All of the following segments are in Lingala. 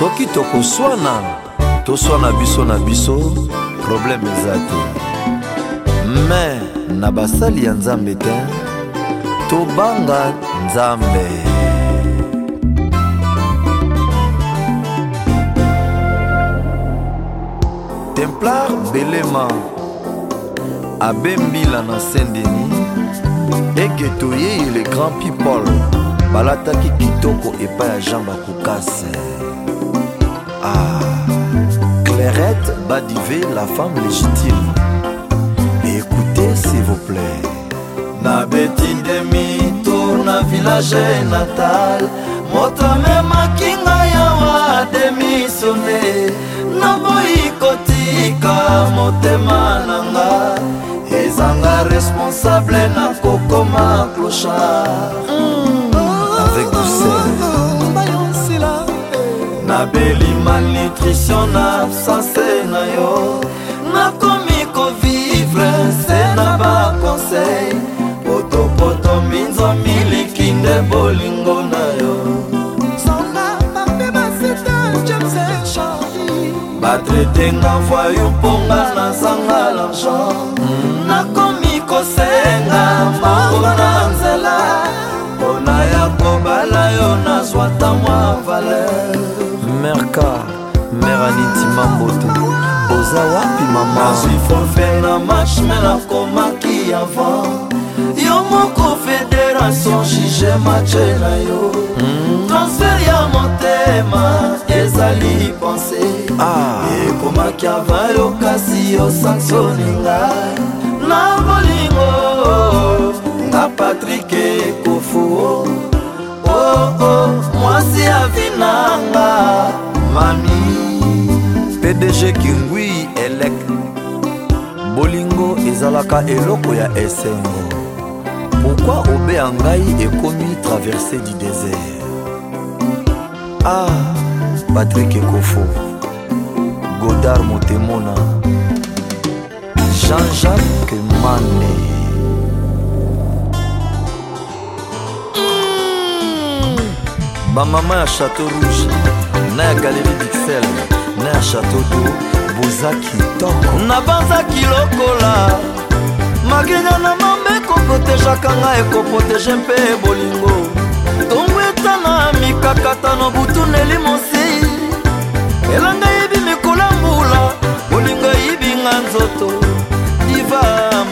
soki tokoswana toswana biso na biso probleme eza te me na basali ya nzambe te tobanga nzambe templar belema abembila na saint-denis egetoye le grand people balataki kitoko epai ya jean bakokase Badivé, la femme légitime. Écoutez s'il vous plaît. Na demi na village natal. Motame makinga yawa na Naboyi kotika motema nanga. Ezanga responsable na kokoma clochard. Mm. nabeli malnutrition na absence na yo nakomi kovivre nse na baconseil potopoto minzo miliki nde bolingo na yo batretenga voyou mponga na zanga l'argent yango te oza wapi mamazwi forfe na match me nakomaki avant yo moko fédération juge matche na yo transfer ya motema ezali pense ah. ekomaki avant yo kasi yo sanctionne ngai bolingo ezalaka eloko ya esengo pourkui obeya ngai ekomi traverse du désert ah patrik ekofo godard motemona jean-jacques mane bamama ya chateau rouge na ya galerie dixel na ya chateau d'eau boza kitoko nabanzaki lokola makenya na mambe ekoprotegeaka ngai ekoprotege mpe bolingo ntongo etana mikakatano butuneli mosi elanga yebi mikolo mbula bolingo eyibinga nzoto diva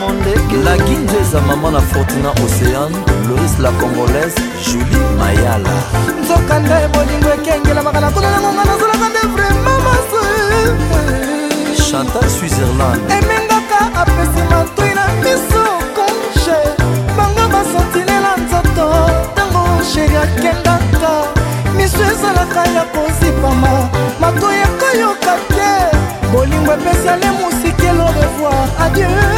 mondeke laginje eza mama na fortuna océan loris la congolaise julie mayala nzoka nde bolingo ekengelamaka na kuna nangonga nazalaka nde vraimen masoe chantal switzerland emengaka apesi matwi na miso konche bango basantilela nzoto ntango sheri akendaka miso ezalaka ya kozipama matoi ekoyoka te bolingo epesale mosiki elorevoir adieu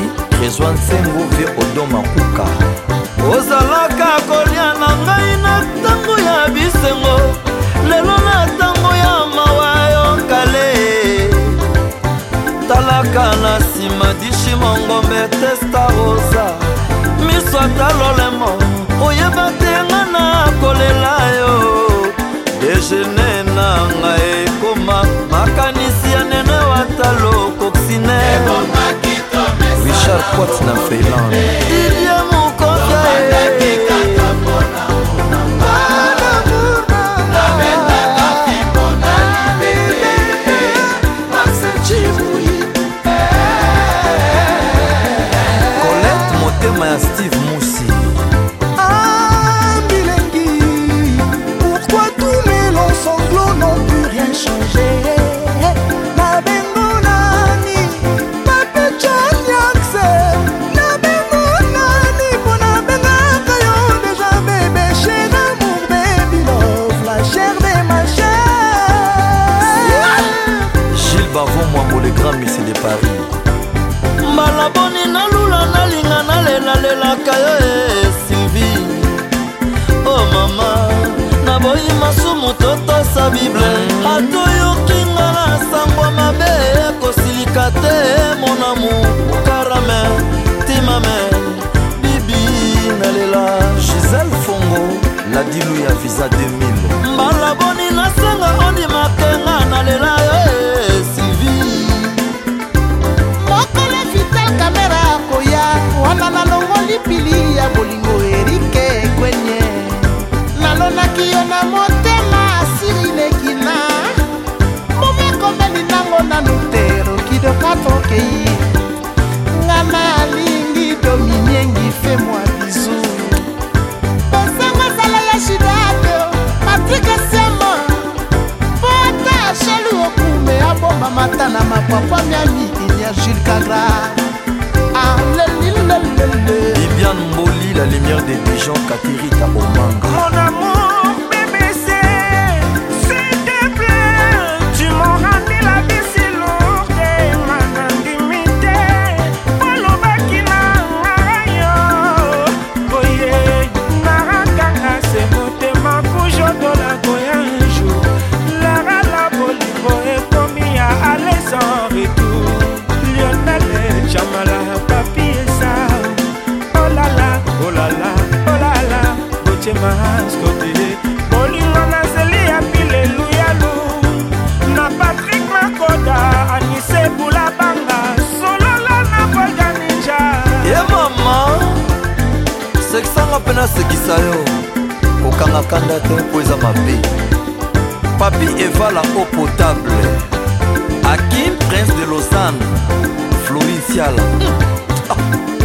what's nothing on? mama naboyi masumu totosa bible atoyokinga na sango mabe kosilika te monamu karame timame bibi nalela gisele fongo ladilu ya visa 2000 mbala boni nasenga ondimakenga nalela yo sivi mokolo vital kamera akoya wana nalongoli pili ya bolingo na motema asirilekina momekomeli nango nanu te rokidokatrokei nga na alingi dominiengi fe mwa bizu bosango zala ya shidado patrike siama po ata shelu okume abomba mata na mapapwa mia mikili ya jules kagra alelilelele eh bibian mboli la lumière des pigeons katirita omanga mon amour matye maskote bolingo nazeli ya pileluyalu na patrik makoda anise bulabanga solola na bolganinja ye mama sekisanga mpe nasekisa yo kokanga kanda te mpo eza mabe papi evala eau potable akim prince de lausanne florisiala hmm. ah.